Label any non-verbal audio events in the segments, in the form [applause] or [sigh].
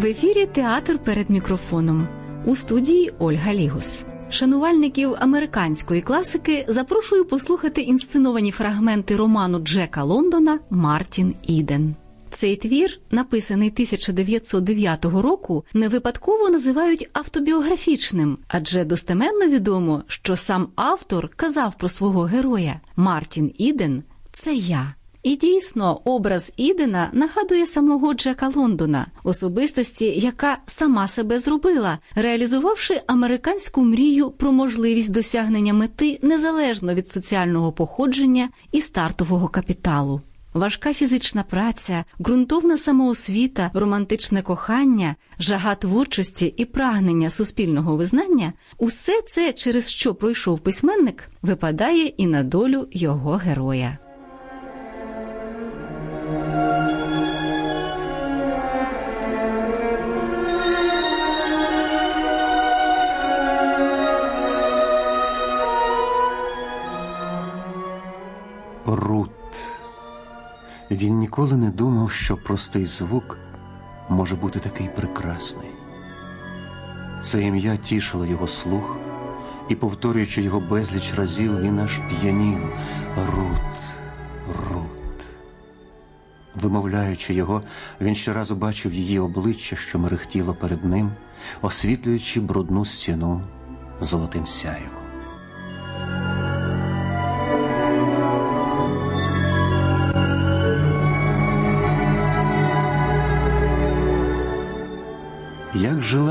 В ефірі театр перед мікрофоном у студії Ольга Лігус. Шанувальників американської класики запрошую послухати інсценовані фрагменти роману Джека Лондона Мартін Іден. Цей твір, написаний 1909 року, не випадково називають автобіографічним, адже достеменно відомо, що сам автор казав про свого героя Мартін Іден це я. І дійсно, образ Ідена нагадує самого Джека Лондона, особистості, яка сама себе зробила, реалізувавши американську мрію про можливість досягнення мети незалежно від соціального походження і стартового капіталу. Важка фізична праця, ґрунтовна самоосвіта, романтичне кохання, жага творчості і прагнення суспільного визнання усе це, через що пройшов письменник, випадає і на долю його героя. Він ніколи не думав, що простий звук може бути такий прекрасний. Це ім'я тішило його слух, і, повторюючи його безліч разів, він аж п'янів Рут, Рут. Вимовляючи його, він щоразу бачив її обличчя, що мерехтіло перед ним, освітлюючи брудну стіну золотим сяєвом.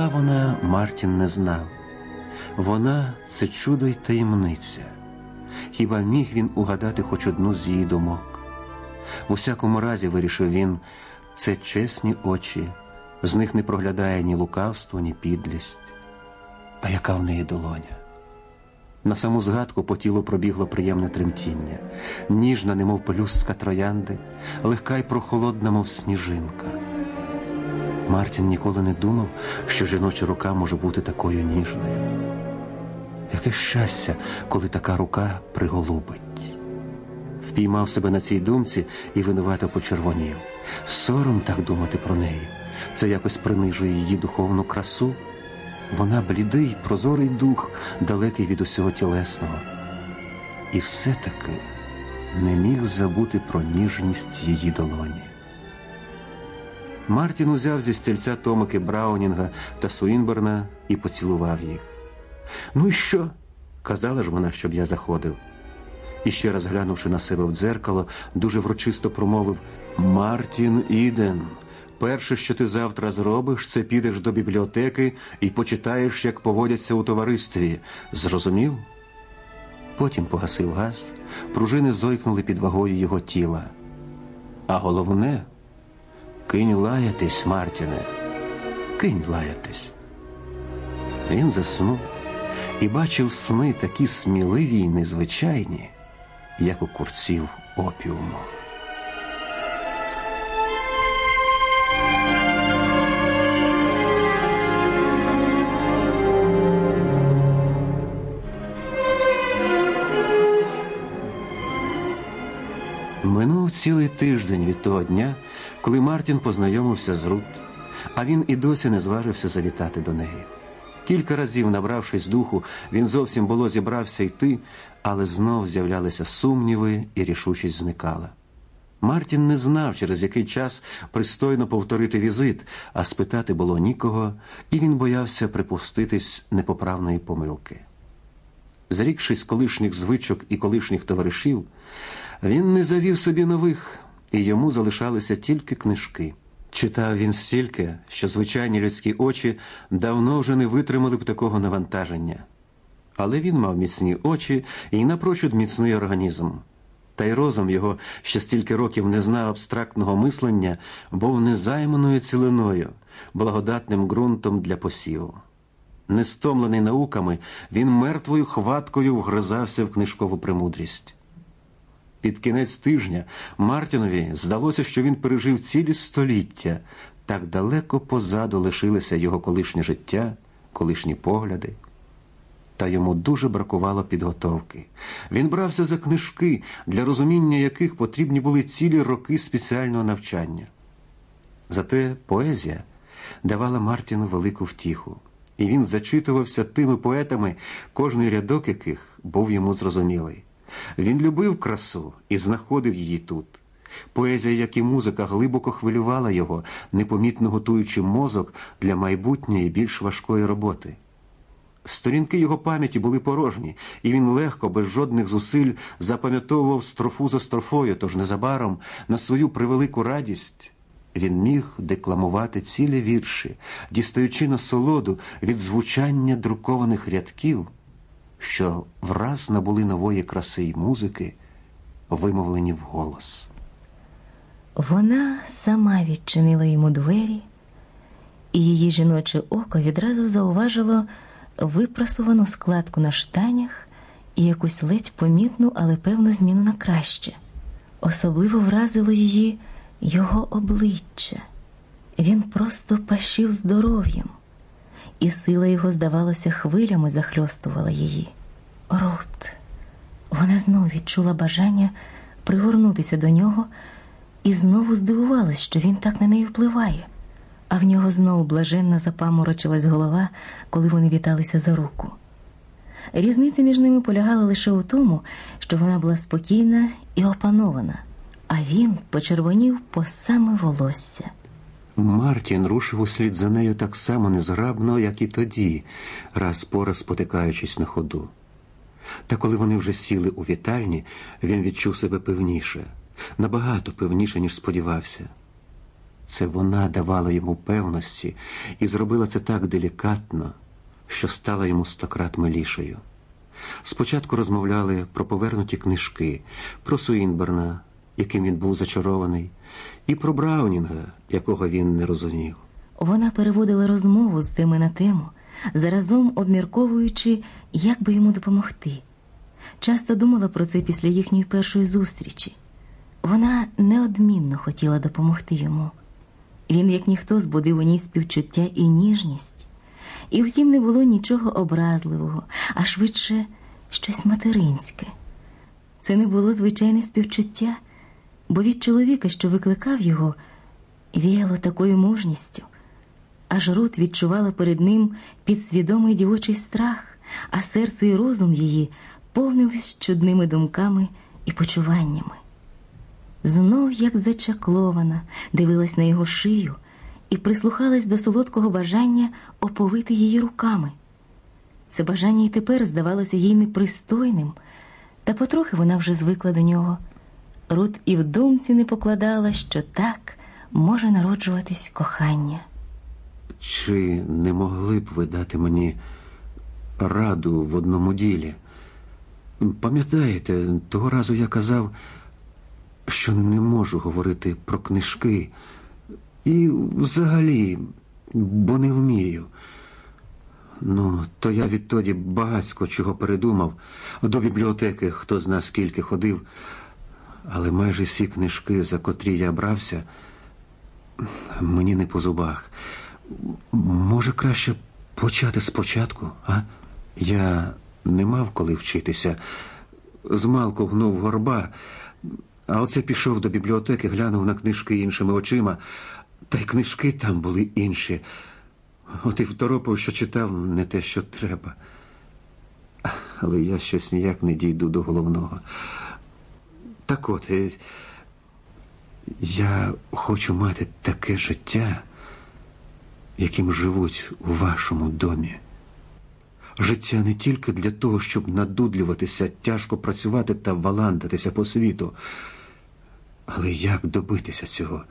Вона, Мартін не знав. Вона це чудо й таємниця. Хіба міг він угадати хоч одну з її думок? В усякому разі, вирішив він, це чесні очі, з них не проглядає ні лукавство, ні підлість. А яка в неї долоня? На саму згадку по тілу пробігло приємне тремтіння, ніжна, немов пелюстка троянди, легка й прохолодна, мов сніжинка. Мартін ніколи не думав, що жіноча рука може бути такою ніжною. Яке щастя, коли така рука приголубить. Впіймав себе на цій думці і винувато почервонів. Сором так думати про неї. Це якось принижує її духовну красу. Вона блідий, прозорий дух, далекий від усього тілесного. І все-таки не міг забути про ніжність її долоні. Мартін узяв зі стільця томики Браунінга та Суінберна і поцілував їх. Ну і що? Казала ж вона, щоб я заходив. І ще раз глянувши на себе в дзеркало, дуже врочисто промовив Мартін Іден. Перше, що ти завтра зробиш, це підеш до бібліотеки і почитаєш, як поводяться у товаристві. Зрозумів? Потім погасив газ, пружини зойкнули під вагою його тіла. А головне. Кинь лаятись, Мартіне, кинь лаятись. Він заснув і бачив сни такі сміливі й незвичайні, як у курців опіуму. Цілий тиждень від того дня, коли Мартін познайомився з Рут, а він і досі не зважився завітати до неї. Кілька разів, набравшись духу, він зовсім було зібрався йти, але знов з'являлися сумніви і рішучість зникала. Мартін не знав, через який час пристойно повторити візит, а спитати було нікого, і він боявся припуститись непоправної помилки. Зрікшись колишніх звичок і колишніх товаришів, він не завів собі нових, і йому залишалися тільки книжки. Читав він стільки, що звичайні людські очі давно вже не витримали б такого навантаження. Але він мав міцні очі і напрочуд міцний організм. Та й розум його, що стільки років не знав абстрактного мислення, був незайманою цілиною, благодатним ґрунтом для посіву. Нестомлений науками, він мертвою хваткою вгризався в книжкову премудрість. Під кінець тижня Мартінові здалося, що він пережив цілі століття, так далеко позаду лишилося його колишнє життя, колишні погляди. Та йому дуже бракувало підготовки. Він брався за книжки, для розуміння яких потрібні були цілі роки спеціального навчання. Зате поезія давала Мартіну велику втіху, і він зачитувався тими поетами, кожний рядок яких був йому зрозумілий. Він любив красу і знаходив її тут. Поезія, як і музика, глибоко хвилювала його, непомітно готуючи мозок для майбутньої більш важкої роботи. Сторінки його пам'яті були порожні, і він легко, без жодних зусиль, запам'ятовував строфу за строфою, тож незабаром на свою превелику радість він міг декламувати цілі вірші, дістаючи насолоду від звучання друкованих рядків, що враз набули нової краси й музики, вимовлені вголос. Вона сама відчинила йому двері, і її жіноче око відразу зауважило випрасувану складку на штанях і якусь ледь помітну, але певну зміну на краще. Особливо вразило її його обличчя. Він просто пашів здоров'ям, і сила його, здавалося, хвилями захльостувала її. Рут. Вона знову відчула бажання пригорнутися до нього і знову здивувалась, що він так на неї впливає а в нього знову блаженно запаморочилась голова, коли вони віталися за руку. Різниця між ними полягала лише у тому, що вона була спокійна і опанована, а він почервонів по саме волосся. Мартін рушив услід за нею так само незграбно, як і тоді, раз по раз спотикаючись на ходу. Та коли вони вже сіли у вітальні, він відчув себе певніше, набагато певніше, ніж сподівався. Це вона давала йому певності і зробила це так делікатно, що стала йому стократ милішою. Спочатку розмовляли про повернуті книжки, про Суінберна, яким він був зачарований, і про Браунінга, якого він не розумів. Вона переводила розмову з теми на тему, заразом обмірковуючи, як би йому допомогти. Часто думала про це після їхньої першої зустрічі. Вона неодмінно хотіла допомогти йому. Він, як ніхто, збудив у ній співчуття і ніжність, і втім не було нічого образливого, а швидше щось материнське. Це не було звичайне співчуття, бо від чоловіка, що викликав його, віяло такою мужністю, аж Рут відчувала перед ним підсвідомий дівочий страх, а серце і розум її повнились чудними думками і почуваннями знов, як зачаклована, дивилась на його шию і прислухалась до солодкого бажання оповити її руками. Це бажання й тепер здавалося їй непристойним, та потрохи вона вже звикла до нього. Рут і в думці не покладала, що так може народжуватись кохання. Чи не могли б ви дати мені раду в одному ділі? Пам'ятаєте, того разу я казав що не можу говорити про книжки і взагалі, бо не вмію. Ну, то я відтоді багацько чого передумав. До бібліотеки хто зна скільки ходив, але майже всі книжки, за котрі я брався, мені не по зубах. Може, краще почати спочатку, а? Я не мав коли вчитися. Змалку гнув горба. А оце пішов до бібліотеки, глянув на книжки іншими очима, та й книжки там були інші. От і второпав, що читав не те, що треба. Але я щось ніяк не дійду до головного. Так от, е, я хочу мати таке життя, яким живуть у вашому домі. Життя не тільки для того, щоб надудлюватися, тяжко працювати та валандатися по світу. Але як добитися цього?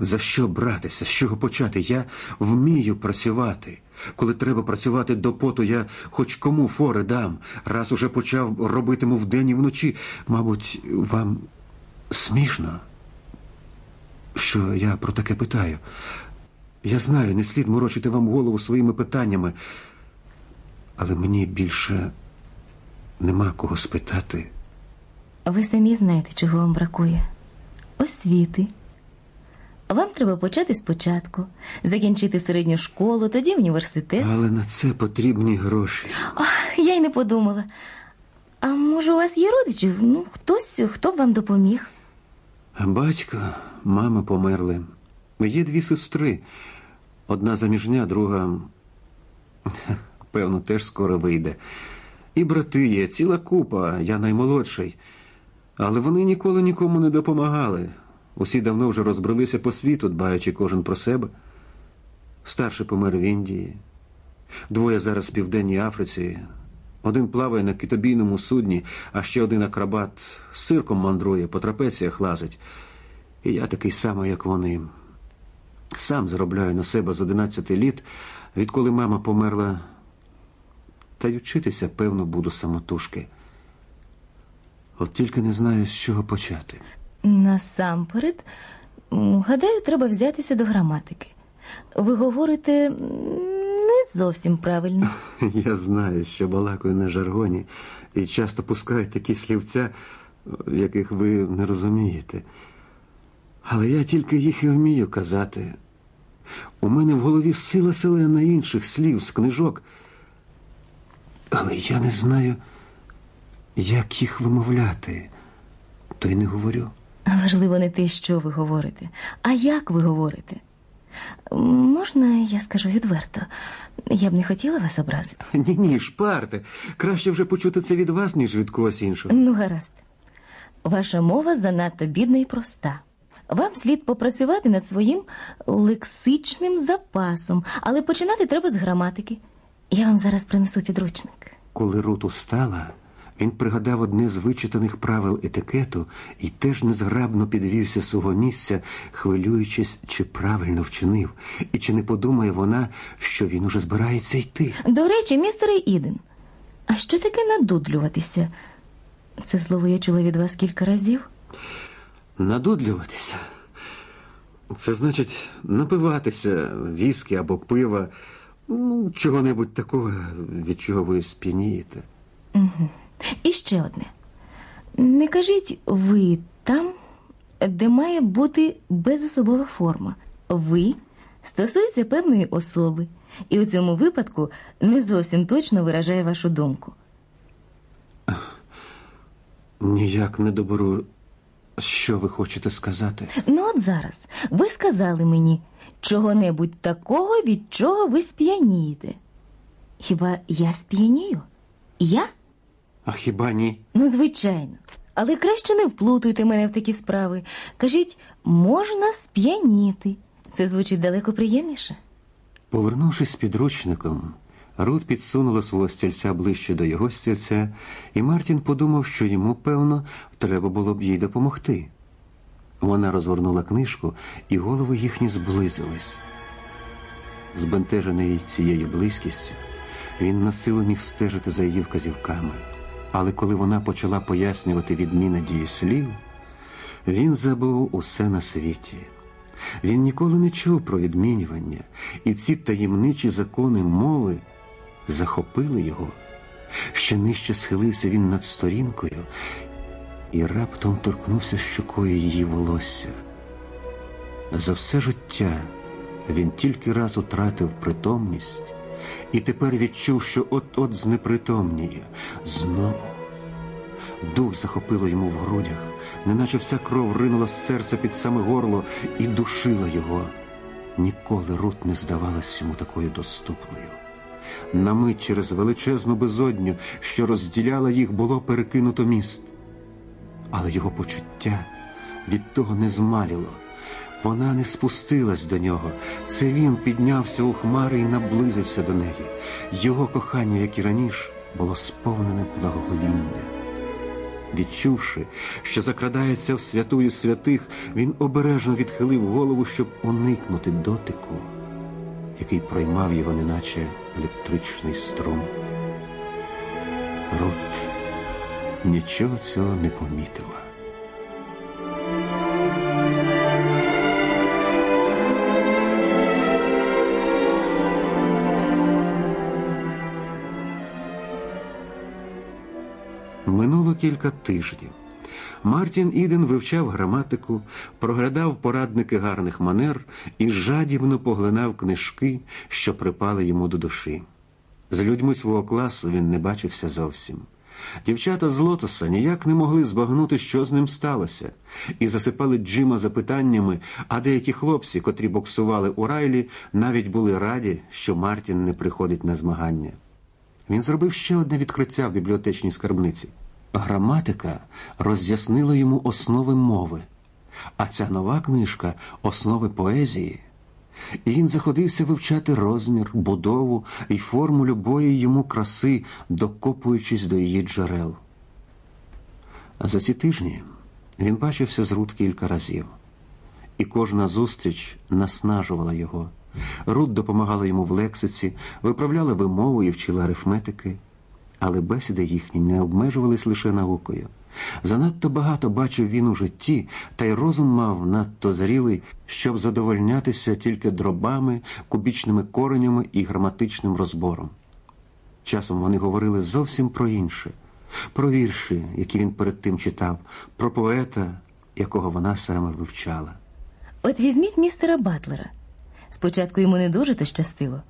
За що братися, з чого почати? Я вмію працювати. Коли треба працювати до поту, я хоч кому фори дам. Раз уже почав робитиму вдень і вночі. Мабуть, вам смішно, що я про таке питаю. Я знаю, не слід морочити вам голову своїми питаннями, але мені більше нема кого спитати. Ви самі знаєте, чого вам бракує освіти. Вам треба почати спочатку, закінчити середню школу, тоді університет. Але на це потрібні гроші. Ах, я й не подумала. А може, у вас є родичі? Ну, хтось, хто б вам допоміг? Батько, мама померли. Є дві сестри. Одна заміжня, друга, певно, теж скоро вийде. І брати є, ціла купа, я наймолодший. Але вони ніколи нікому не допомагали. Усі давно вже розбрелися по світу, дбаючи кожен про себе. Старший помер в Індії, двоє зараз в Південній Африці. Один плаває на китобійному судні, а ще один акробат з цирком мандрує, по трапеціях лазить. І я такий самий, як вони. Сам заробляю на себе з 11 літ, відколи мама померла. Та й вчитися, певно, буду самотужки. От тільки не знаю, з чого почати. Насамперед, гадаю, треба взятися до граматики. Ви говорите не зовсім правильно. [laughs] Я знаю, що балакаю на жаргоні і часто пускаю такі слівця, яких ви не розумієте. Але я тільки їх і вмію казати. У мене в голові сила селена інших слів з книжок. Але я не знаю, як їх вимовляти, то й не говорю. Важливо не те, що ви говорите, а як ви говорите. Можна, я скажу відверто, я б не хотіла вас образити. [laughs] Ні, ні, шпарте. Краще вже почути це від вас, ніж від когось іншого. Ну, гаразд. Ваша мова занадто бідна і проста. Вам слід попрацювати над своїм лексичним запасом, але починати треба з граматики. Я вам зараз принесу підручник. Коли Рут устала, він пригадав одне з вичитаних правил етикету і теж незграбно підвівся з свого місця, хвилюючись, чи правильно вчинив, і чи не подумає вона, що він уже збирається йти. До речі, містере Іден, а що таке надудлюватися? Це слово я чула від вас кілька разів. Надудлюватися. Це значить напиватися віскі або пива, ну, чого-небудь такого, від чого ви сп'янієте. І ще одне. Не кажіть ви там, де має бути безособова форма. Ви стосується певної особи, і у цьому випадку не зовсім точно виражає вашу думку. Ніяк не доберу, що ви хочете сказати. Ну, от зараз ви сказали мені чого-небудь такого, від чого ви сп'янієте. Хіба я сп'янію? Я? А хіба ні? Ну, звичайно. Але краще не вплутуйте мене в такі справи. Кажіть, можна сп'яніти. Це звучить далеко приємніше. Повернувшись з підручником, Рут підсунула свого стільця ближче до його стільця, і Мартін подумав, що йому, певно, треба було б їй допомогти. Вона розгорнула книжку, і голови їхні зблизились. Збентежений цією близькістю, він на силу міг стежити за її вказівками. Але коли вона почала пояснювати відміни дієслів, він забув усе на світі. Він ніколи не чув про відмінювання, і ці таємничі закони мови захопили його. Ще нижче схилився він над сторінкою і раптом торкнувся щокою її волосся. За все життя він тільки раз утратив притомність і тепер відчув, що от-от знепритомніє знову. Дух захопило йому в грудях, неначе вся кров ринула з серця під саме горло і душила його. Ніколи Рут не здавалась йому такою доступною. На мить через величезну безодню, що розділяла їх, було перекинуто міст. Але його почуття від того не змаліло. Вона не спустилась до нього. Це він піднявся у хмари і наблизився до неї. Його кохання, як і раніше, було сповнене благоговіння. Відчувши, що закрадається в святую святих, він обережно відхилив голову, щоб уникнути дотику, який проймав його, неначе електричний струм. Рут нічого цього не помітила. Кілька тижнів. Мартін Іден вивчав граматику, проглядав порадники гарних манер і жадібно поглинав книжки, що припали йому до душі. З людьми свого класу він не бачився зовсім. Дівчата з лотоса ніяк не могли збагнути, що з ним сталося, і засипали Джима запитаннями, а деякі хлопці, котрі боксували у райлі, навіть були раді, що Мартін не приходить на змагання. Він зробив ще одне відкриття в бібліотечній скарбниці. Граматика роз'яснила йому основи мови, а ця нова книжка основи поезії. І він заходився вивчати розмір, будову і форму любої йому краси, докопуючись до її джерел. За ці тижні він бачився з Рут кілька разів, і кожна зустріч наснажувала його. Рут допомагала йому в лексиці, виправляла вимову і вчила арифметики, але бесіди їхні не обмежувались лише наукою. Занадто багато бачив він у житті, та й розум мав надто зрілий, щоб задовольнятися тільки дробами, кубічними коренями і граматичним розбором. Часом вони говорили зовсім про інше, про вірші, які він перед тим читав, про поета, якого вона саме вивчала. От візьміть містера Батлера. Спочатку йому не дуже то щастило.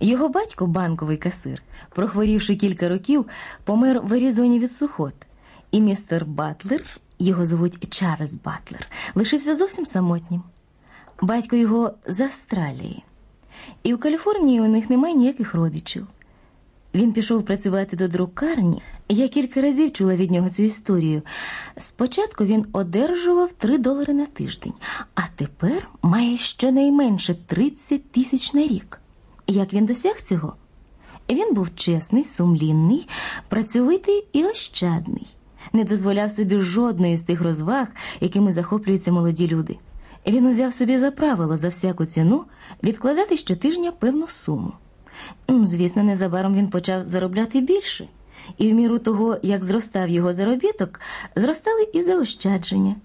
Його батько, банковий касир, прохворівши кілька років, помер в Аризоні від сухот. І містер Батлер, його звуть Чарльз Батлер, лишився зовсім самотнім. Батько його з Австралії. І в Каліфорнії у них немає ніяких родичів. Він пішов працювати до друкарні. Я кілька разів чула від нього цю історію. Спочатку він одержував 3 долари на тиждень, а тепер має щонайменше 30 тисяч на рік. Як він досяг цього? Він був чесний, сумлінний, працьовитий і ощадний, не дозволяв собі жодної з тих розваг, якими захоплюються молоді люди. Він узяв собі за правило за всяку ціну відкладати щотижня певну суму. Звісно, незабаром він почав заробляти більше, і в міру того, як зростав його заробіток, зростали і заощадження.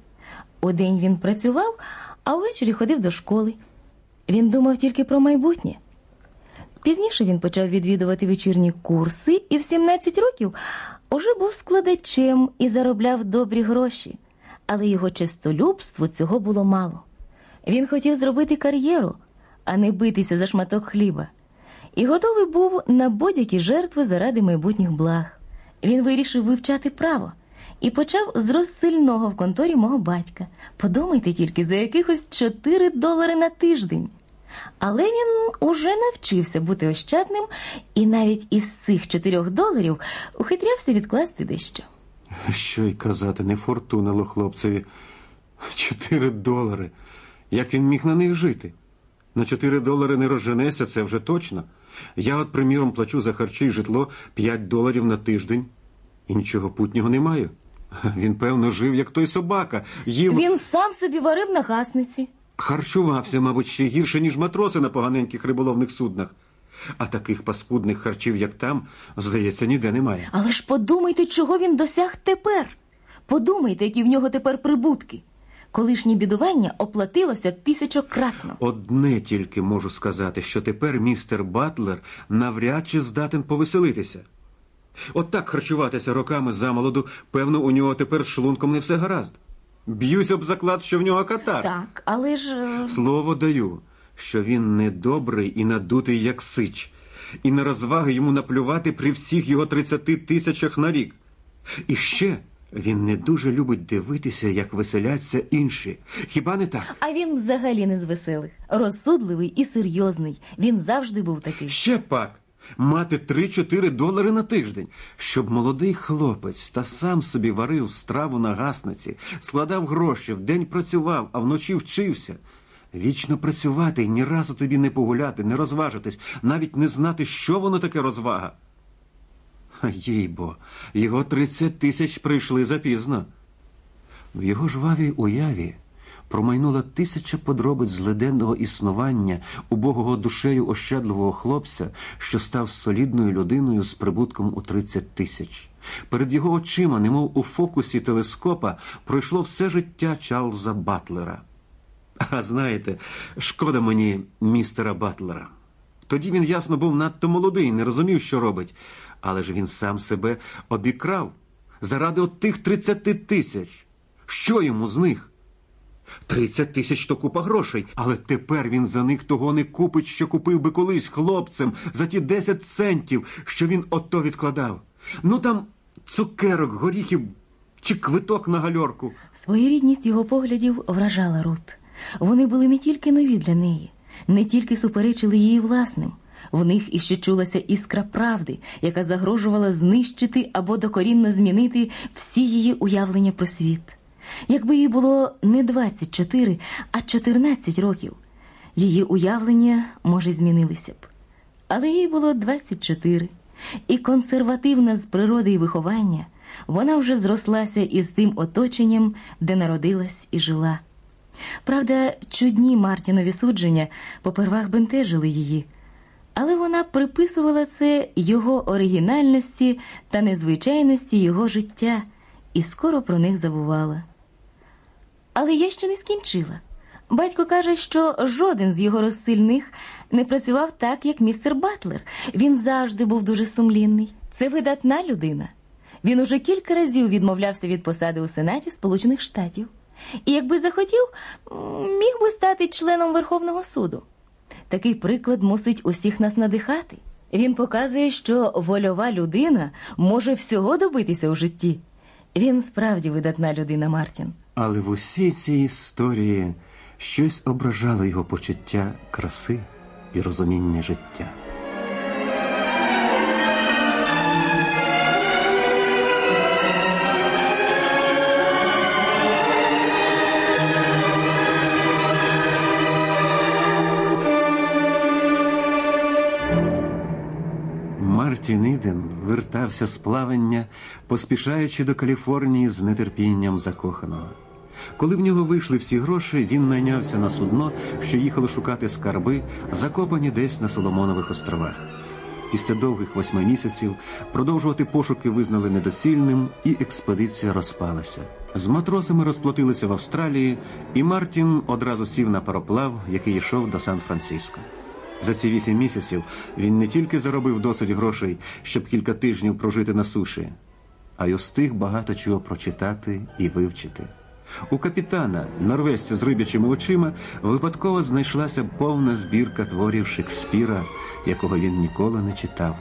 Удень він працював, а ввечері ходив до школи. Він думав тільки про майбутнє. Пізніше він почав відвідувати вечірні курси і в 17 років уже був складачем і заробляв добрі гроші, але його чистолюбству цього було мало. Він хотів зробити кар'єру, а не битися за шматок хліба, і готовий був на будь-які жертви заради майбутніх благ. Він вирішив вивчати право і почав з розсильного в конторі мого батька. Подумайте тільки за якихось 4 долари на тиждень. Але він уже навчився бути ощадним і навіть із цих 4 доларів ухитрявся відкласти дещо. Що й казати, не фортунило хлопцеві. Чотири долари. Як він міг на них жити? На чотири долари не розженеся, це вже точно. Я, от, приміром, плачу за харчі й житло 5 доларів на тиждень і нічого путнього не маю. Він, певно, жив, як той собака, їв. Він сам собі варив на гасниці. Харчувався, мабуть, ще гірше, ніж матроси на поганеньких риболовних суднах. А таких паскудних харчів, як там, здається, ніде немає. Але ж подумайте, чого він досяг тепер. Подумайте, які в нього тепер прибутки. Колишнє бідування оплатилося тисячократно. Одне тільки можу сказати, що тепер містер Батлер навряд чи здатен повеселитися. От так харчуватися роками замолоду, певно, у нього тепер з шлунком не все гаразд. Б'юсь об заклад, що в нього катар. Так, але ж. е, Слово даю, що він недобрий і надутий, як сич, і на розваги йому наплювати при всіх його 30 тисячах на рік. І ще він не дуже любить дивитися, як веселяться інші. Хіба не так? А він взагалі не з веселих. Розсудливий і серйозний. Він завжди був такий. Ще пак. Мати 3-4 долари на тиждень, щоб молодий хлопець та сам собі варив страву на гасниці, складав гроші, вдень працював, а вночі вчився. Вічно працювати ні разу тобі не погуляти, не розважитись, навіть не знати, що воно таке розвага. А їй-бо, його 30 тисяч прийшли запізно. В його жвавій уяві промайнула тисяча подробиць злиденного існування убогого душею ощадливого хлопця, що став солідною людиною з прибутком у 30 тисяч. Перед його очима, немов у фокусі телескопа, пройшло все життя Чарльза Батлера. А знаєте, шкода мені містера Батлера. Тоді він, ясно, був надто молодий, не розумів, що робить. Але ж він сам себе обікрав заради от тих 30 тисяч. Що йому з них? 30 тисяч то купа грошей, але тепер він за них того не купить, що купив би колись хлопцем за ті 10 центів, що він ото відкладав. Ну там цукерок, горіхів чи квиток на гальорку. Своєрідність його поглядів вражала Рут. Вони були не тільки нові для неї, не тільки суперечили її власним. В них іще чулася іскра правди, яка загрожувала знищити або докорінно змінити всі її уявлення про світ. Якби їй було не 24, а 14 років, її уявлення, може, змінилися б. Але їй було 24, і консервативна з природи і виховання, вона вже зрослася із тим оточенням, де народилась і жила. Правда, чудні Мартінові судження попервах бентежили її, але вона приписувала це його оригінальності та незвичайності його життя і скоро про них забувала. Але я ще не скінчила. Батько каже, що жоден з його розсильних не працював так, як містер Батлер. Він завжди був дуже сумлінний. Це видатна людина. Він уже кілька разів відмовлявся від посади у Сенаті Сполучених Штатів. І якби захотів, міг би стати членом Верховного суду. Такий приклад мусить усіх нас надихати. Він показує, що вольова людина може всього добитися у житті. Він справді видатна людина, Мартін. Але в усій цій історії щось ображало його почуття краси і розуміння життя. Мартін Іден вертався з плавання, поспішаючи до Каліфорнії з нетерпінням закоханого. Коли в нього вийшли всі гроші, він найнявся на судно, що їхало шукати скарби, закопані десь на Соломонових островах. Після довгих восьми місяців продовжувати пошуки визнали недоцільним, і експедиція розпалася. З матросами розплатилися в Австралії, і Мартін одразу сів на пароплав, який йшов до Сан-Франциско. За ці вісім місяців він не тільки заробив досить грошей, щоб кілька тижнів прожити на суші, а й устиг багато чого прочитати і вивчити. У капітана, норвезця з рибячими очима, випадково знайшлася повна збірка творів Шекспіра, якого він ніколи не читав.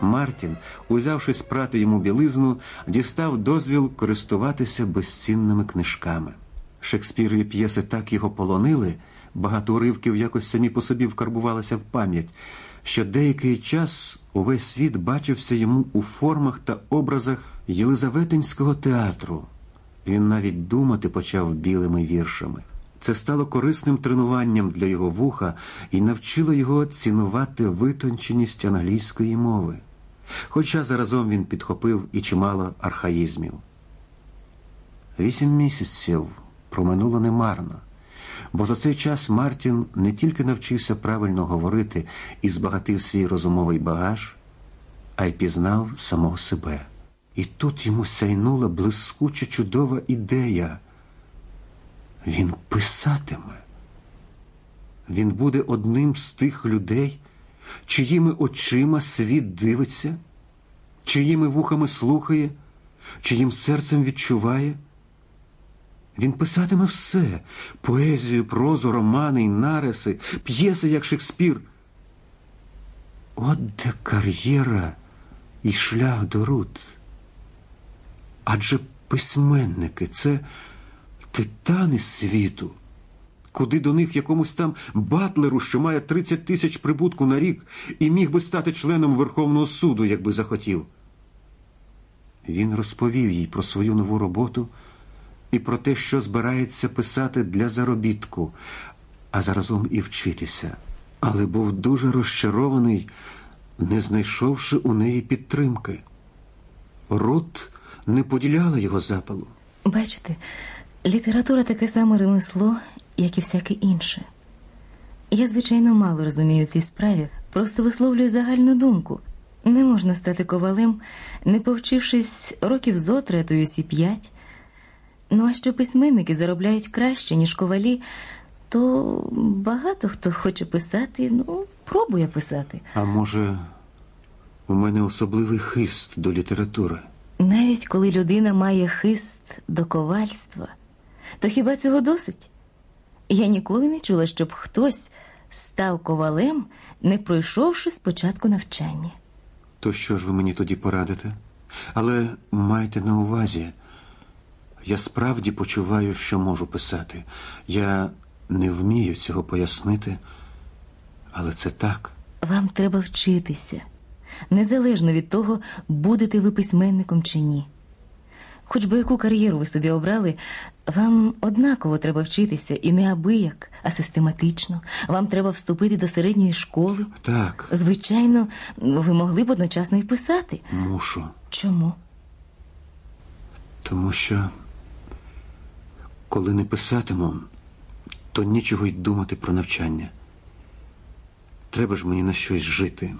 Мартін, узявшись прати йому білизну, дістав дозвіл користуватися безцінними книжками. Шекспірові п'єси так його полонили, багато уривків якось самі по собі вкарбувалися в пам'ять, що деякий час увесь світ бачився йому у формах та образах Єлизаветинського театру. Він навіть думати почав білими віршами. Це стало корисним тренуванням для його вуха і навчило його цінувати витонченість англійської мови. Хоча заразом він підхопив і чимало архаїзмів. Вісім місяців проминуло немарно, бо за цей час Мартін не тільки навчився правильно говорити і збагатив свій розумовий багаж, а й пізнав самого себе. І тут йому сяйнула блискуча чудова ідея. Він писатиме. Він буде одним з тих людей, чиїми очима світ дивиться, чиїми вухами слухає, чиїм серцем відчуває. Він писатиме все поезію, прозу, романи й нариси, п'єси, як Шекспір. От де кар'єра і шлях до Рут. Адже письменники це титани світу, куди до них якомусь там батлеру, що має 30 тисяч прибутку на рік, і міг би стати членом Верховного суду, якби захотів. Він розповів їй про свою нову роботу і про те, що збирається писати для заробітку, а заразом і вчитися, але був дуже розчарований, не знайшовши у неї підтримки. Рут не поділяла його запалу. Бачите, література таке саме ремесло, як і всяке інше. Я, звичайно, мало розумію цій справі, просто висловлюю загальну думку. Не можна стати ковалем, не повчившись років то й усі п'ять. Ну, а що письменники заробляють краще, ніж ковалі, то багато хто хоче писати, ну, пробує писати. А може, у мене особливий хист до літератури. Навіть коли людина має хист до ковальства, то хіба цього досить? Я ніколи не чула, щоб хтось став ковалем, не пройшовши спочатку навчання. То що ж ви мені тоді порадите? Але майте на увазі, я справді почуваю, що можу писати. Я не вмію цього пояснити, але це так. Вам треба вчитися, незалежно від того, будете ви письменником чи ні. Хоч би яку кар'єру ви собі обрали, вам однаково треба вчитися і не абияк, а систематично. Вам треба вступити до середньої школи. Так, Звичайно, ви могли б одночасно й писати. мушу. Чому? Тому що, коли не писатиму, то нічого й думати про навчання. Треба ж мені на щось жити,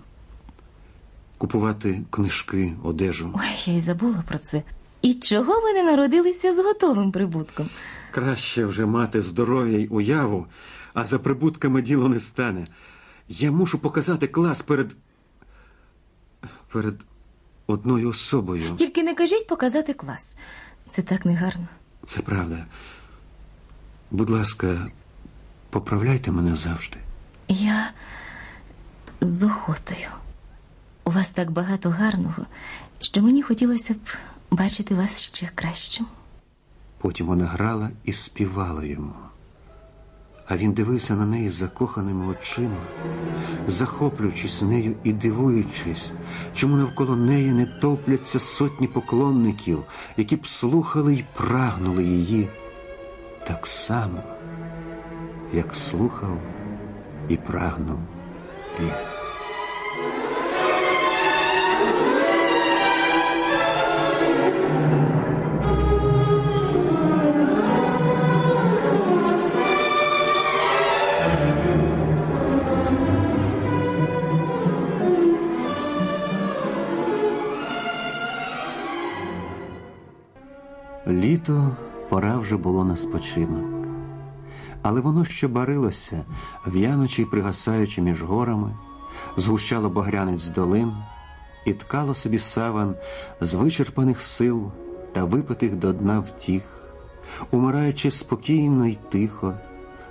купувати книжки, одежу. Ой, я й забула про це. І чого ви не народилися з готовим прибутком? Краще вже мати здоров'я й уяву, а за прибутками діло не стане. Я мушу показати клас перед. перед одною особою. Тільки не кажіть показати клас. Це так негарно. Це правда. Будь ласка, поправляйте мене завжди. Я з охотою. У вас так багато гарного, що мені хотілося б бачити вас ще кращим. Потім вона грала і співала йому. А він дивився на неї закоханими очима, захоплюючись нею і дивуючись, чому навколо неї не топляться сотні поклонників, які б слухали й прагнули її так само, як слухав і прагнув він. Літо пора вже було на спочинок. Але воно ще барилося, в'янучи й пригасаючи між горами, згущало багрянець з долин і ткало собі саван з вичерпаних сил та випитих до дна втіх, умираючи спокійно й тихо,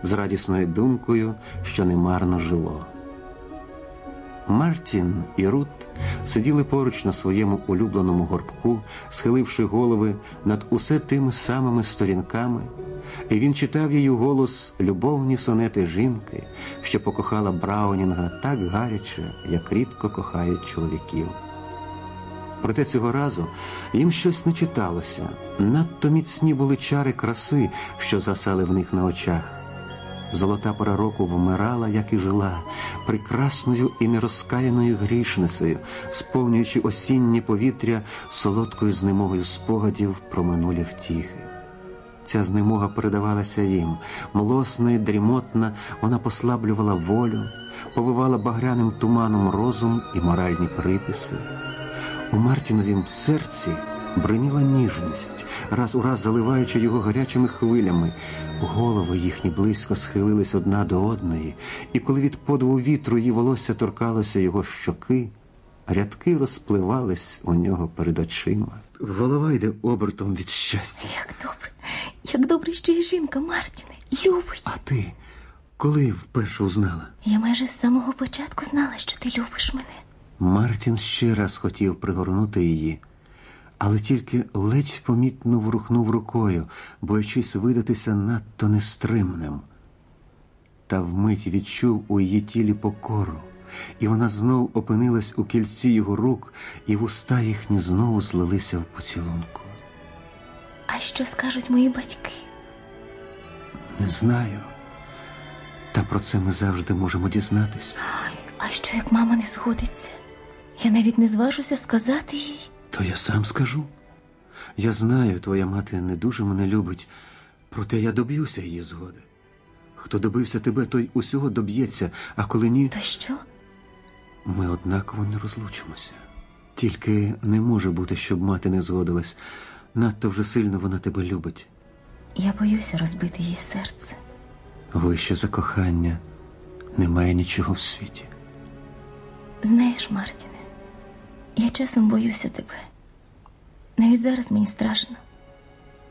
з радісною думкою, що немарно жило. Мартін і Рут сиділи поруч на своєму улюбленому горбку, схиливши голови над усе тими самими сторінками, і він читав у голос любовні сонети жінки, що покохала Браунінга так гаряче, як рідко кохають чоловіків. Проте цього разу їм щось не читалося. Надто міцні були чари краси, що засали в них на очах. Золота пора року вмирала, як і жила, прекрасною і нерозкаяною грішницею, сповнюючи осіннє повітря солодкою знемогою спогадів про минулі втіхи. Ця знемога передавалася їм, млосна і дрімотна, вона послаблювала волю, повивала багряним туманом розум і моральні приписи. У Мартіновім серці бриніла ніжність, раз у раз заливаючи його гарячими хвилями. Голови їхні близько схилились одна до одної, і коли від подуву вітру її волосся торкалося його щоки, рядки розпливались у нього перед очима. Голова йде обертом від щастя. Як добре, як добре, що є жінка, Мартіне, любить. А ти коли вперше узнала? Я майже з самого початку знала, що ти любиш мене. Мартін ще раз хотів пригорнути її, але тільки ледь помітно врухнув рукою, боячись видатися надто нестримним. Та вмить відчув у її тілі покору, і вона знов опинилась у кільці його рук, і вуста їхні знову злилися в поцілунку. А що скажуть мої батьки? Не знаю. Та про це ми завжди можемо дізнатись. А що як мама не згодиться? Я навіть не зважуся сказати їй. То я сам скажу. Я знаю, твоя мати не дуже мене любить, проте я доб'юся її згоди. Хто добився тебе, той усього доб'ється, а коли ні, То що? ми однаково не розлучимося. Тільки не може бути, щоб мати не згодилась. Надто вже сильно вона тебе любить. Я боюся розбити їй серце. Вище за кохання немає нічого в світі. Знаєш, Мартіне, я часом боюся тебе. Навіть зараз мені страшно,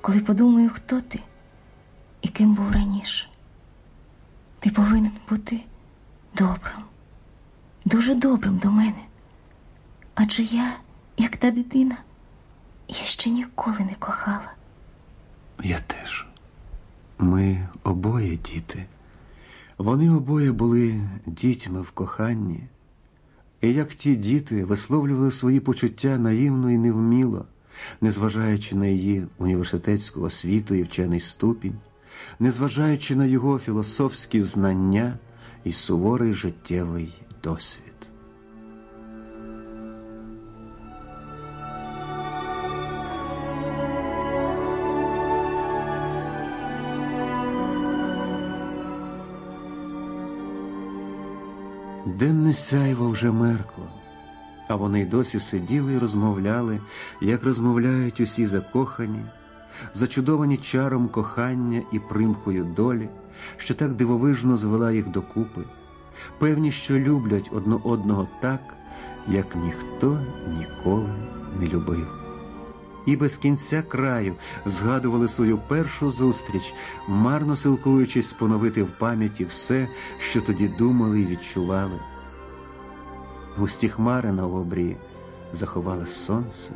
коли подумаю, хто ти і ким був раніше. Ти повинен бути добрим, дуже добрим до мене. Адже я, як та дитина, Я ще ніколи не кохала. Я теж. Ми обоє діти. Вони обоє були дітьми в коханні. І як ті діти висловлювали свої почуття наївно і невміло, незважаючи на її університетську освіту і вчений ступінь, незважаючи на його філософські знання і суворий життєвий досвід. Денне сяйво вже меркло, а вони й досі сиділи і розмовляли, як розмовляють усі закохані, зачудовані чаром кохання і примхою долі, що так дивовижно звела їх докупи, певні, що люблять одне одного так, як ніхто ніколи не любив. І без кінця краю згадували свою першу зустріч, марно силкуючись поновити в пам'яті все, що тоді думали і відчували. Густі хмари на обрії заховали сонце,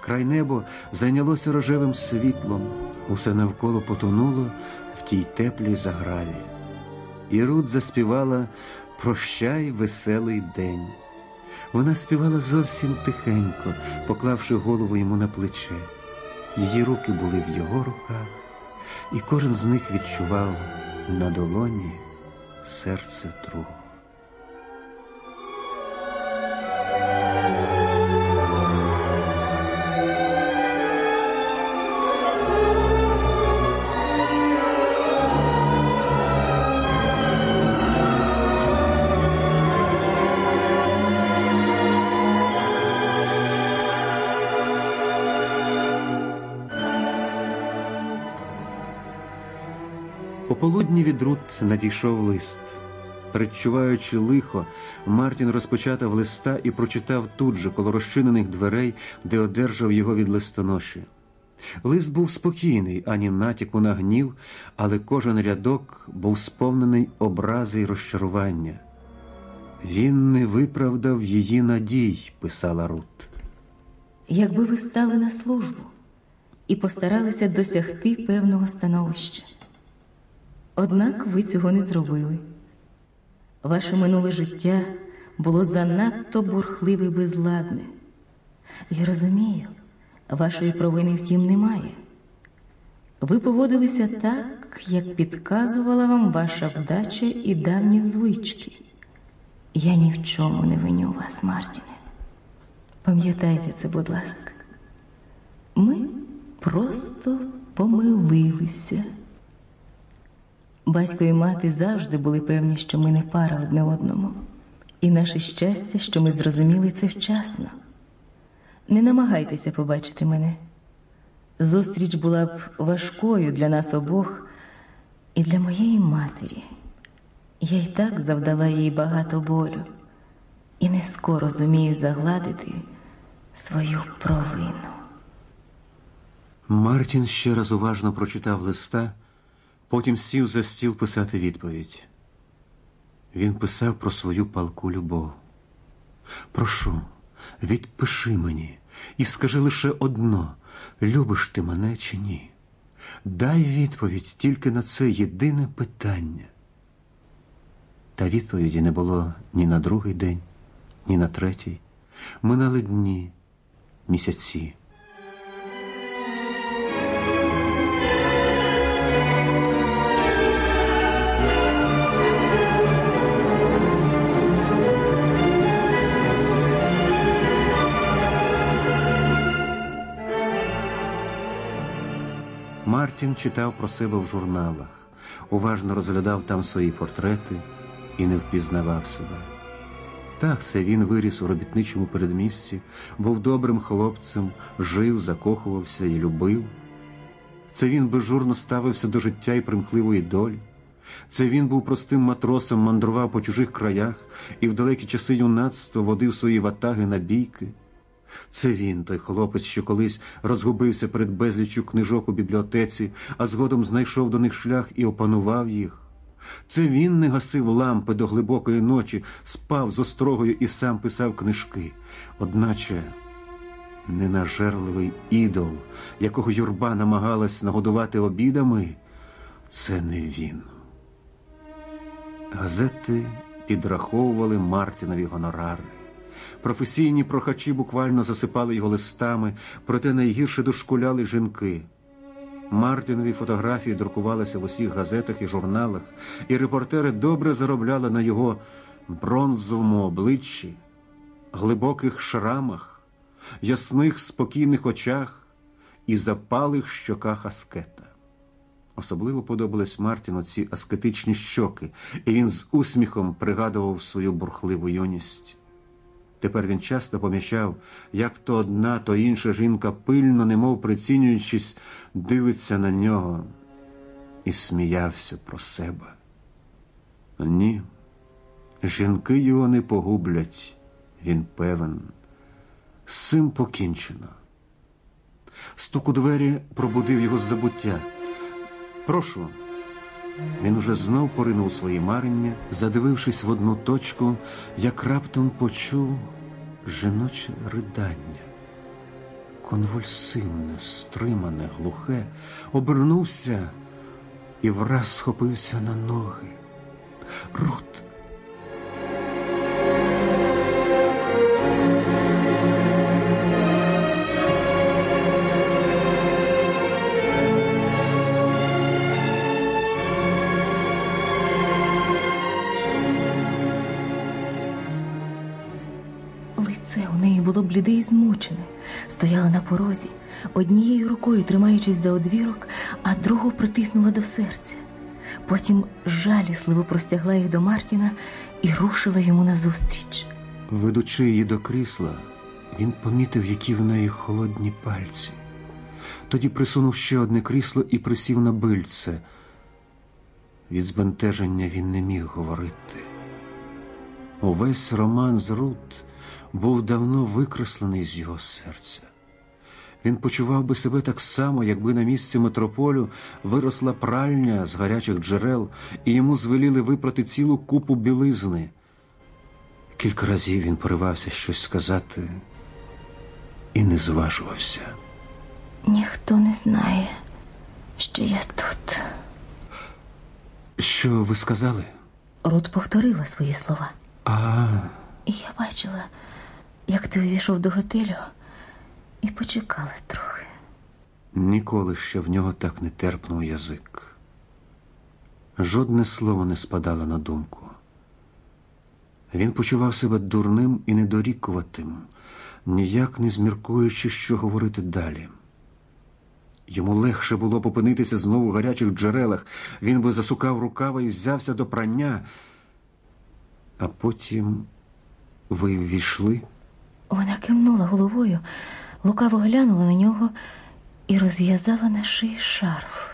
край небо зайнялося рожевим світлом, усе навколо потонуло в тій теплій заграві. І Рут заспівала Прощай, веселий день. Вона співала зовсім тихенько, поклавши голову йому на плече. Її руки були в його руках, і кожен з них відчував на долоні серце другого. Пополудні від Рут надійшов лист. Передчуваючи лихо, Мартін розпочатав листа і прочитав тут же коло розчинених дверей, де одержав його від листоноші. Лист був спокійний, ані натяку на гнів, але кожен рядок був сповнений образи й розчарування. Він не виправдав її надій, писала Рут. Якби ви стали на службу і постаралися досягти певного становища. Однак ви цього не зробили. Ваше минуле життя було занадто бурхливе і безладне. Я розумію, вашої провини втім немає. Ви поводилися так, як підказувала вам ваша вдача і давні звички. Я ні в чому не виню вас, Мартіне. Пам'ятайте це, будь ласка. Ми просто помилилися. Батько і мати завжди були певні, що ми не пара одне одному, і наше щастя, що ми зрозуміли це вчасно. Не намагайтеся побачити мене. Зустріч була б важкою для нас обох і для моєї матері. Я й так завдала їй багато болю і не скоро зумію загладити свою провину. Мартін ще раз уважно прочитав листа, потім сів за стіл писати відповідь. Він писав про свою палку любов. Прошу, відпиши мені і скажи лише одно: любиш ти мене чи ні? Дай відповідь тільки на це єдине питання. Та відповіді не було ні на другий день, ні на третій. Минали дні, місяці. Мартін читав про себе в журналах, уважно розглядав там свої портрети і не впізнавав себе. Так, це він виріс у робітничому передмісті, був добрим хлопцем, жив, закохувався і любив. Це він безжурно ставився до життя і примхливої долі. Це він був простим матросом, мандрував по чужих краях і в далекі часи юнацтва водив свої ватаги на бійки. Це він, той хлопець, що колись розгубився перед безліччю книжок у бібліотеці, а згодом знайшов до них шлях і опанував їх. Це він не гасив лампи до глибокої ночі, спав з острогою і сам писав книжки. Одначе Ненажерливий ідол, якого юрба намагалась нагодувати обідами, це не він. Газети підраховували Мартінові гонорари. Професійні прохачі буквально засипали його листами, проте найгірше дошкуляли жінки. Мартінові фотографії друкувалися в усіх газетах і журналах, і репортери добре заробляли на його бронзовому обличчі, глибоких шрамах, ясних спокійних очах і запалих щоках аскета. Особливо подобались Мартіну ці аскетичні щоки, і він з усміхом пригадував свою бурхливу юність. Тепер він часто помічав, як то одна, то інша жінка пильно, немов прицінюючись, дивиться на нього і сміявся про себе. Ні, жінки його не погублять, він певен. З цим покінчено. Стук у двері пробудив його з забуття. Прошу. Він уже знов поринув свої марення, задивившись в одну точку, як раптом почув жіноче ридання. Конвульсивне, стримане, глухе, обернувся і враз схопився на ноги. Рут. Бліде і змучене, стояла на порозі, однією рукою тримаючись за одвірок, а другу притиснула до серця. Потім жалісливо простягла їх до Мартіна і рушила йому назустріч. Ведучи її до крісла, він помітив, які в неї холодні пальці. Тоді присунув ще одне крісло і присів на бильце. Від збентеження він не міг говорити. Увесь роман з Рут був давно викреслений з його серця. Він почував би себе так само, якби на місці метрополю виросла пральня з гарячих джерел, і йому звеліли випрати цілу купу білизни. Кілька разів він поривався щось сказати і не зважувався. Ніхто не знає, що я тут. Що ви сказали? Рут повторила свої слова. А, І я бачила, як ти увійшов до готелю і почекала трохи. ніколи ще в нього так не терпнув язик. Жодне слово не спадало на думку. Він почував себе дурним і недорікуватим, ніяк не зміркуючи, що говорити далі. Йому легше було попинитися знову в гарячих джерелах. Він би засукав рукава і взявся до прання. А потім ви ввійшли. Вона кивнула головою, лукаво глянула на нього і розв'язала на шиї шарф.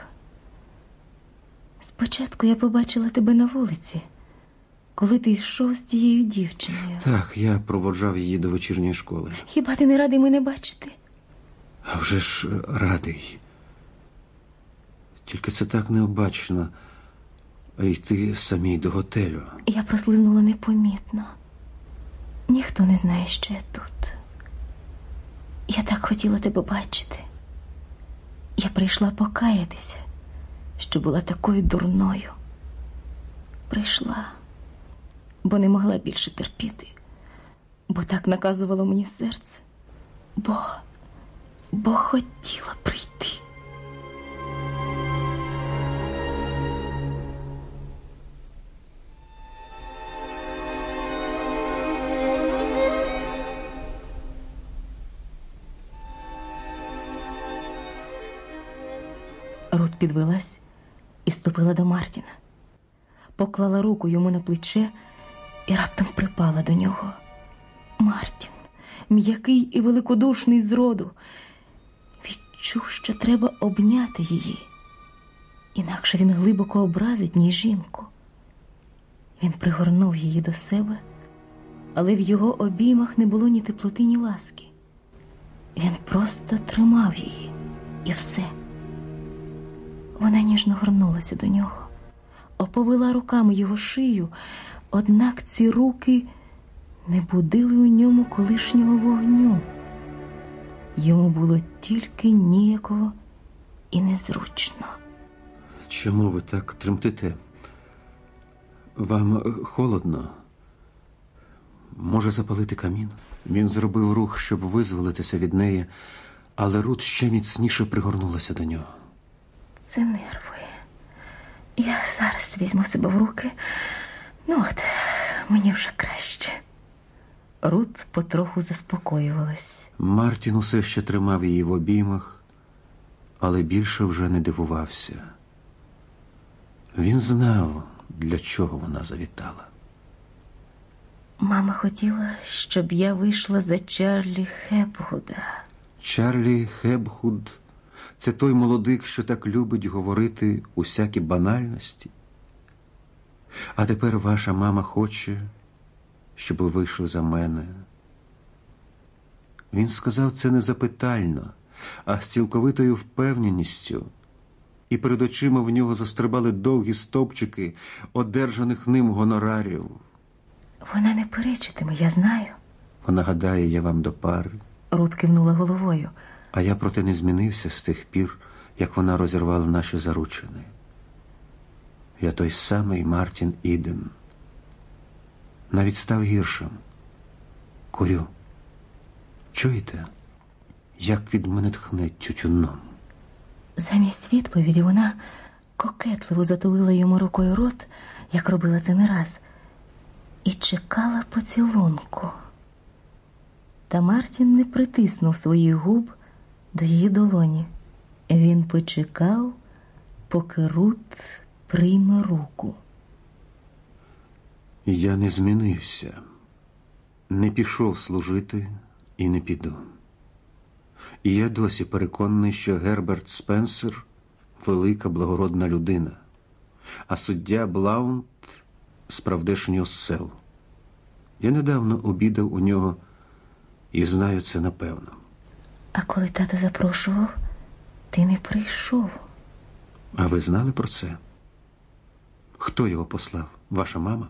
Спочатку я побачила тебе на вулиці, коли ти йшов з тією дівчиною. Так, я проводжав її до вечірньої школи. Хіба ти не радий мене бачити? А вже ж радий. Тільки це так необачно йти самій до готелю. Я прослизнула непомітно. Ніхто не знає, що я тут. Я так хотіла тебе бачити. Я прийшла покаятися, що була такою дурною. Прийшла, бо не могла більше терпіти, бо так наказувало мені серце, бо, бо хотіла прийти. Рут підвелась і ступила до Мартіна, поклала руку йому на плече і раптом припала до нього. Мартін, м'який і великодушний зроду, відчув, що треба обняти її, інакше він глибоко образить ні жінку. Він пригорнув її до себе, але в його обіймах не було ні теплоти, ні ласки. Він просто тримав її і все. Вона ніжно горнулася до нього, оповила руками його шию, однак ці руки не будили у ньому колишнього вогню. Йому було тільки ніяково і незручно. Чому ви так тремтите? Вам е, холодно? Може запалити камін? Він зробив рух, щоб визволитися від неї, але Рут ще міцніше пригорнулася до нього. Це нерви. Я зараз візьму себе в руки. Ну от, мені вже краще. Рут потроху заспокоювалась. Мартін усе ще тримав її в обіймах, але більше вже не дивувався. Він знав, для чого вона завітала. Мама хотіла, щоб я вийшла за Чарлі Хепгуда. Чарлі Хебхуд це той молодик, що так любить говорити усякі банальності. А тепер ваша мама хоче, щоб ви вийшли за мене. Він сказав це не запитально, а з цілковитою впевненістю, і перед очима в нього застрибали довгі стовпчики одержаних ним гонорарів. Вона не перечитиме, я знаю. Вона гадає, я вам до пари. Рут кивнула головою. А я проте не змінився з тих пір, як вона розірвала наші заручини. Я той самий Мартін Іден. Навіть став гіршим. Курю. Чуєте, як від мене тхне тютюном? Замість відповіді вона кокетливо затулила йому рукою рот, як робила це не раз, і чекала поцілунку. Та Мартін не притиснув своїх губ до її долоні. Він почекав, поки Рут прийме руку. Я не змінився, не пішов служити і не піду. І я досі переконаний, що Герберт Спенсер велика благородна людина, а суддя Блаунт справдешнього сел. Я недавно обідав у нього і знаю це напевно. А коли тато запрошував, ти не прийшов. А ви знали про це? Хто його послав? Ваша мама?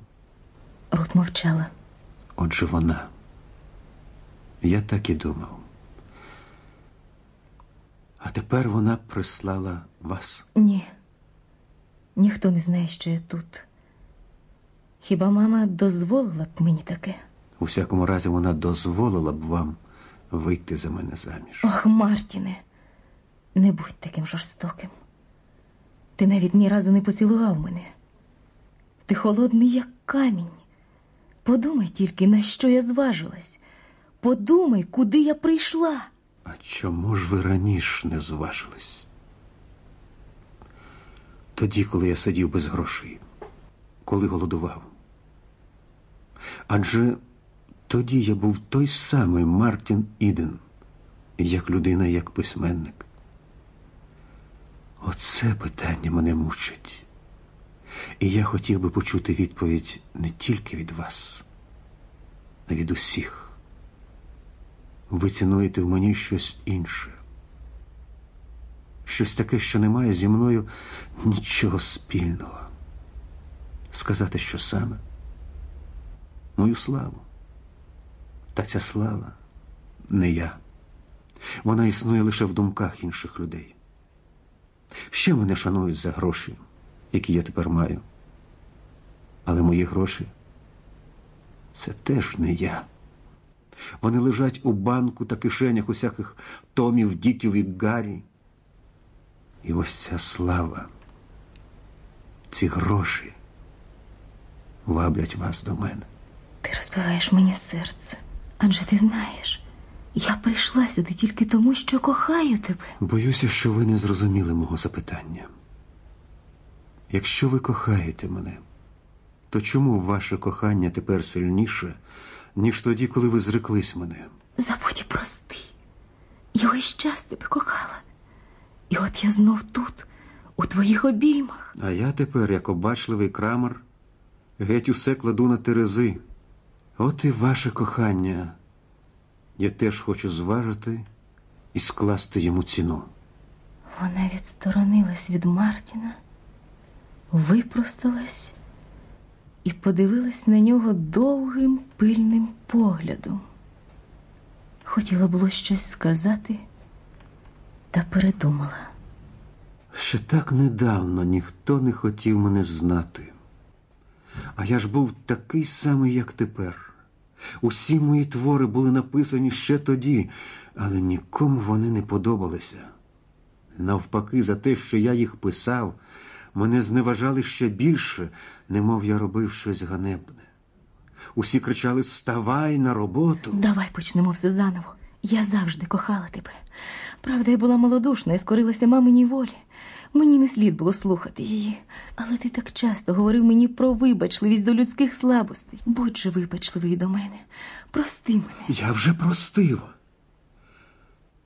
Рут мовчала. Отже, вона. Я так і думав. А тепер вона прислала вас. Ні. Ніхто не знає, що я тут. Хіба мама дозволила б мені таке? У всякому разі, вона дозволила б вам вийти за мене заміж. Ох, Мартіне, не будь таким жорстоким. Ти навіть ні разу не поцілував мене. Ти холодний, як камінь. Подумай тільки, на що я зважилась. Подумай, куди я прийшла. А чому ж ви раніше не зважились? Тоді, коли я сидів без грошей, коли голодував. Адже тоді я був той самий Мартін Іден, як людина, як письменник. Оце питання мене мучить. І я хотів би почути відповідь не тільки від вас, а від усіх. Ви цінуєте в мені щось інше, щось таке, що не має зі мною нічого спільного. Сказати, що саме мою славу. Та ця слава не я. Вона існує лише в думках інших людей. Ще мене шанують за гроші, які я тепер маю. Але мої гроші це теж не я. Вони лежать у банку та кишенях усяких Томів, Діків і Гаррі. І ось ця слава, ці гроші ваблять вас до мене. Ти розбиваєш мені серце. Адже ти знаєш, я прийшла сюди тільки тому, що кохаю тебе. Боюся, що ви не зрозуміли мого запитання. Якщо ви кохаєте мене, то чому ваше кохання тепер сильніше, ніж тоді, коли ви зреклись мене? Забудь прости. Я весь час тебе кохала. І от я знов тут, у твоїх обіймах. А я тепер, як обачливий крамер, геть усе кладу на терези. От і ваше кохання. Я теж хочу зважити і скласти йому ціну. Вона відсторонилась від Мартіна, випросталась і подивилась на нього довгим пильним поглядом. Хотіла було щось сказати, та передумала. Ще так недавно ніхто не хотів мене знати. А я ж був такий самий, як тепер. Усі мої твори були написані ще тоді, але нікому вони не подобалися. Навпаки, за те, що я їх писав, мене зневажали ще більше, немов я робив щось ганебне. Усі кричали Ставай на роботу. Давай почнемо все заново. Я завжди кохала тебе. Правда, я була малодушна і скорилася маминій волі. Мені не слід було слухати її. Але ти так часто говорив мені про вибачливість до людських слабостей. Будь же вибачливий до мене. Прости мене. Я вже простив.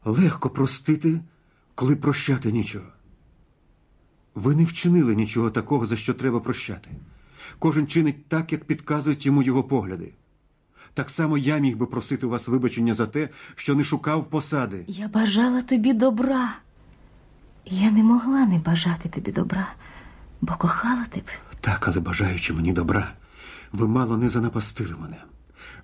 Легко простити, коли прощати нічого. Ви не вчинили нічого такого, за що треба прощати. Кожен чинить так, як підказують йому його погляди. Так само я міг би просити у вас вибачення за те, що не шукав посади. Я бажала тобі добра. Я не могла не бажати тобі добра, бо кохала тебе. Так, але бажаючи мені добра, ви мало не занапастили мене.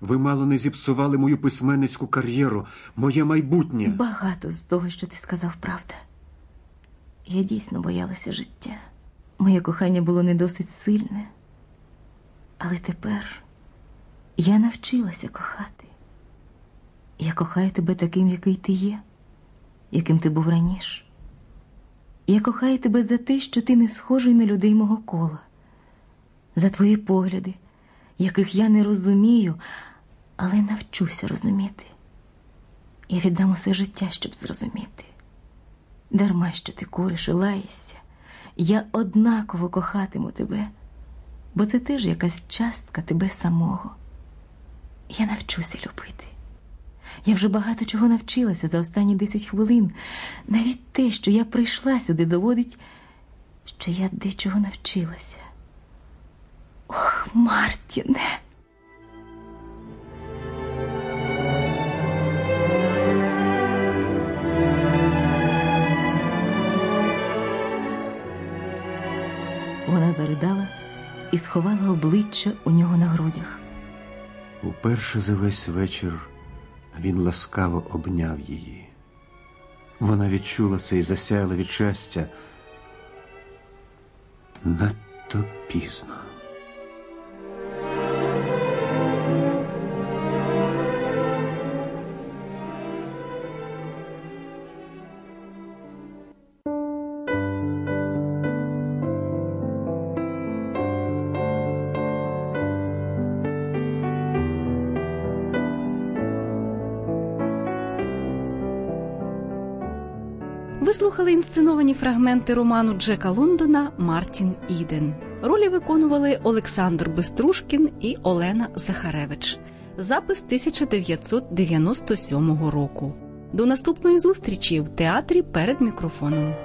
Ви мало не зіпсували мою письменницьку кар'єру, моє майбутнє. Багато з того, що ти сказав, правда. Я дійсно боялася життя. Моє кохання було не досить сильне. Але тепер я навчилася кохати. Я кохаю тебе таким, який ти є, яким ти був раніше. Я кохаю тебе за те, що ти не схожий на людей мого кола, за твої погляди, яких я не розумію, але навчуся розуміти. Я віддам усе життя, щоб зрозуміти. Дарма, що ти куриш і лаєшся, я однаково кохатиму тебе, бо це теж якась частка тебе самого. Я навчуся любити. Я вже багато чого навчилася за останні десять хвилин. Навіть те, що я прийшла сюди, доводить, що я дечого навчилася. Ох, Мартіне. Вона заридала і сховала обличчя у нього на грудях. Уперше за весь вечір він ласкаво обняв її. Вона відчула це і засяяла від щастя надто пізно. Слухали інсценовані фрагменти роману Джека Лондона Мартін Іден. Ролі виконували Олександр Беструшкін і Олена Захаревич. Запис 1997 року. До наступної зустрічі в театрі перед мікрофоном.